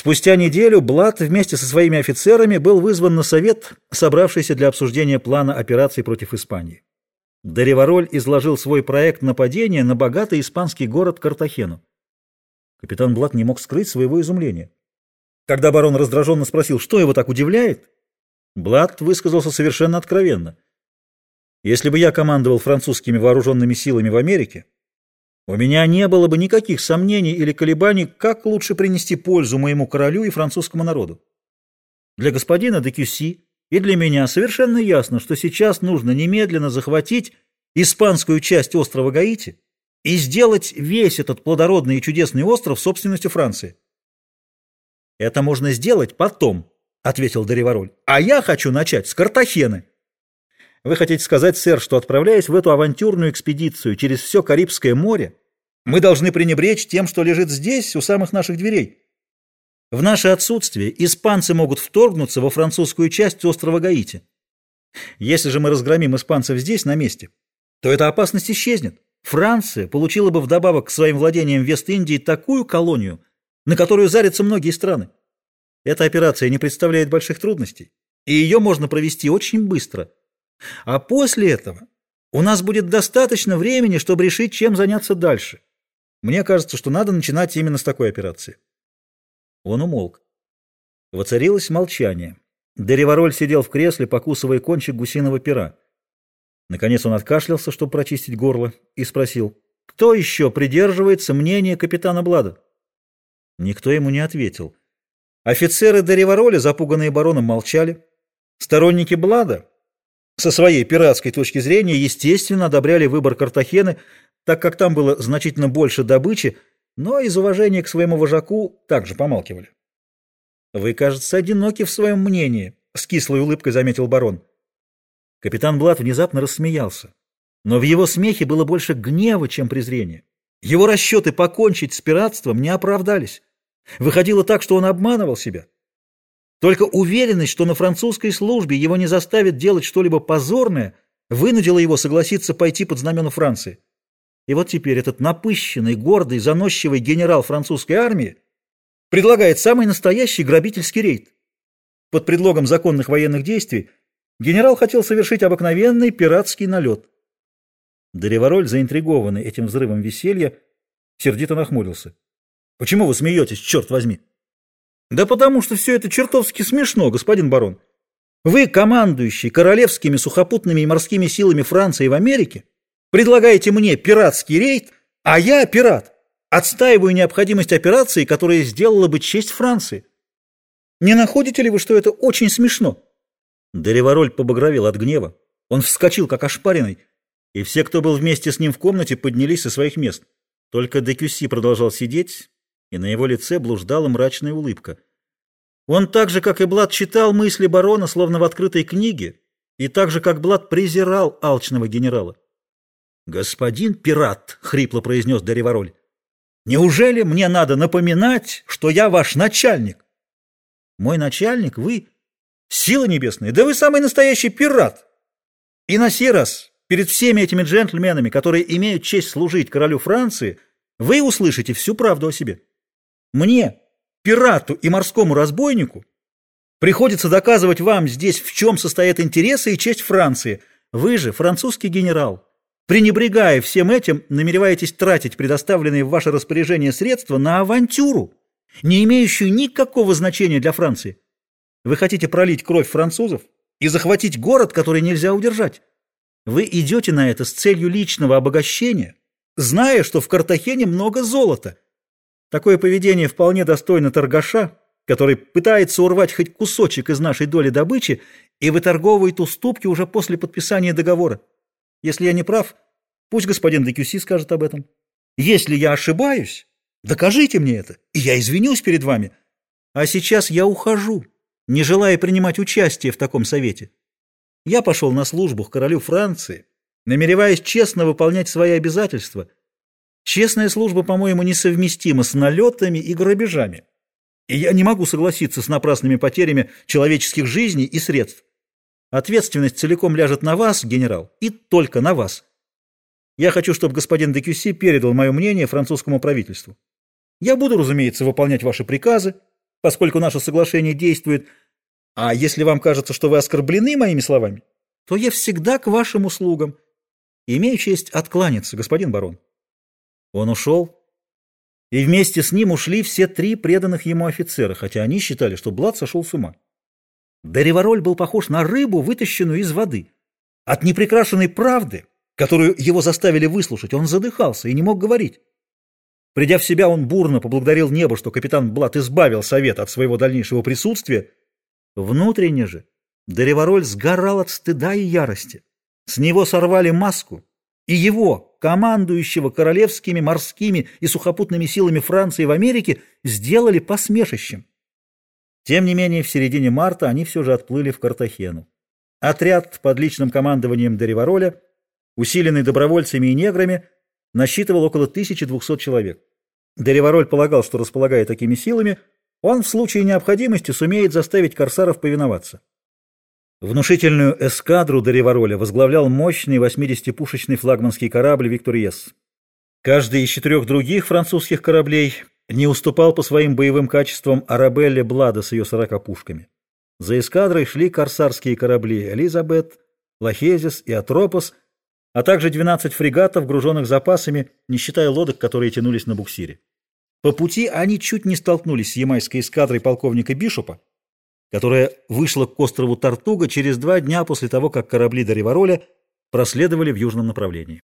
Спустя неделю Блад вместе со своими офицерами был вызван на совет, собравшийся для обсуждения плана операции против Испании. Деревароль изложил свой проект нападения на богатый испанский город Картахену. Капитан Блад не мог скрыть своего изумления. Когда барон раздраженно спросил, что его так удивляет, Блад высказался совершенно откровенно. «Если бы я командовал французскими вооруженными силами в Америке, у меня не было бы никаких сомнений или колебаний, как лучше принести пользу моему королю и французскому народу. Для господина де Кюси и для меня совершенно ясно, что сейчас нужно немедленно захватить испанскую часть острова Гаити и сделать весь этот плодородный и чудесный остров собственностью Франции. «Это можно сделать потом», — ответил Даревароль. «А я хочу начать с Картахены». «Вы хотите сказать, сэр, что, отправляясь в эту авантюрную экспедицию через все Карибское море, мы должны пренебречь тем, что лежит здесь, у самых наших дверей? В наше отсутствие испанцы могут вторгнуться во французскую часть острова Гаити. Если же мы разгромим испанцев здесь, на месте, то эта опасность исчезнет. Франция получила бы вдобавок к своим владениям Вест-Индии такую колонию, на которую зарятся многие страны. Эта операция не представляет больших трудностей, и ее можно провести очень быстро. А после этого у нас будет достаточно времени, чтобы решить, чем заняться дальше. Мне кажется, что надо начинать именно с такой операции. Он умолк. Воцарилось молчание. Деревароль сидел в кресле, покусывая кончик гусиного пера. Наконец он откашлялся, чтобы прочистить горло, и спросил, кто еще придерживается мнения капитана Блада? Никто ему не ответил. Офицеры Деревароля, запуганные бароном, молчали. Сторонники Блада, со своей пиратской точки зрения, естественно, одобряли выбор Картахены, так как там было значительно больше добычи, но из уважения к своему вожаку также помалкивали. «Вы, кажется, одиноки в своем мнении», — с кислой улыбкой заметил барон. Капитан Блад внезапно рассмеялся, но в его смехе было больше гнева, чем презрения. Его расчеты покончить с пиратством не оправдались. Выходило так, что он обманывал себя. Только уверенность, что на французской службе его не заставят делать что-либо позорное, вынудила его согласиться пойти под знамена Франции. И вот теперь этот напыщенный, гордый, заносчивый генерал французской армии предлагает самый настоящий грабительский рейд. Под предлогом законных военных действий генерал хотел совершить обыкновенный пиратский налет. Деревароль, заинтригованный этим взрывом веселья, сердито нахмурился. Почему вы смеетесь, черт возьми? Да потому что все это чертовски смешно, господин барон. Вы, командующий королевскими сухопутными и морскими силами Франции в Америке, предлагаете мне пиратский рейд, а я пират. Отстаиваю необходимость операции, которая сделала бы честь Франции. Не находите ли вы, что это очень смешно? Деревароль побагровел от гнева. Он вскочил, как ошпаренный, и все, кто был вместе с ним в комнате, поднялись со своих мест. Только Декюси продолжал сидеть, и на его лице блуждала мрачная улыбка. Он так же, как и Блад, читал мысли барона, словно в открытой книге, и так же, как Блад, презирал алчного генерала. «Господин пират!» — хрипло произнес Даревароль. «Неужели мне надо напоминать, что я ваш начальник?» «Мой начальник? Вы? Сила небесная! Да вы самый настоящий пират!» И на сей раз, перед всеми этими джентльменами, которые имеют честь служить королю Франции, вы услышите всю правду о себе. Мне, пирату и морскому разбойнику, приходится доказывать вам здесь, в чем состоят интересы и честь Франции. Вы же французский генерал. Пренебрегая всем этим, намереваетесь тратить предоставленные в ваше распоряжение средства на авантюру, не имеющую никакого значения для Франции. Вы хотите пролить кровь французов и захватить город, который нельзя удержать. Вы идете на это с целью личного обогащения, зная, что в Картахене много золота – Такое поведение вполне достойно торгаша, который пытается урвать хоть кусочек из нашей доли добычи и выторговывает уступки уже после подписания договора. Если я не прав, пусть господин Декюси скажет об этом. Если я ошибаюсь, докажите мне это, и я извинюсь перед вами. А сейчас я ухожу, не желая принимать участие в таком совете. Я пошел на службу к королю Франции, намереваясь честно выполнять свои обязательства – Честная служба, по-моему, несовместима с налетами и грабежами. И я не могу согласиться с напрасными потерями человеческих жизней и средств. Ответственность целиком ляжет на вас, генерал, и только на вас. Я хочу, чтобы господин Декюси передал мое мнение французскому правительству. Я буду, разумеется, выполнять ваши приказы, поскольку наше соглашение действует, а если вам кажется, что вы оскорблены моими словами, то я всегда к вашим услугам. Имею честь откланяться, господин барон. Он ушел, и вместе с ним ушли все три преданных ему офицера, хотя они считали, что Блад сошел с ума. Деревароль был похож на рыбу, вытащенную из воды. От непрекрашенной правды, которую его заставили выслушать, он задыхался и не мог говорить. Придя в себя, он бурно поблагодарил небо, что капитан Блад избавил совет от своего дальнейшего присутствия. Внутренне же Деревароль сгорал от стыда и ярости. С него сорвали маску, и его, командующего королевскими, морскими и сухопутными силами Франции в Америке, сделали посмешищем. Тем не менее, в середине марта они все же отплыли в Картахену. Отряд под личным командованием Деревароля, усиленный добровольцами и неграми, насчитывал около 1200 человек. Деревароль полагал, что, располагая такими силами, он в случае необходимости сумеет заставить корсаров повиноваться. Внушительную эскадру Деревароля возглавлял мощный 80-пушечный флагманский корабль «Викториес». Каждый из четырех других французских кораблей не уступал по своим боевым качествам Арабелле Блада с ее 40 пушками. За эскадрой шли корсарские корабли «Элизабет», «Лахезис» и «Атропос», а также 12 фрегатов, груженных запасами, не считая лодок, которые тянулись на буксире. По пути они чуть не столкнулись с ямайской эскадрой полковника Бишопа, которая вышла к острову Тартуга через два дня после того, как корабли Даривароля проследовали в южном направлении.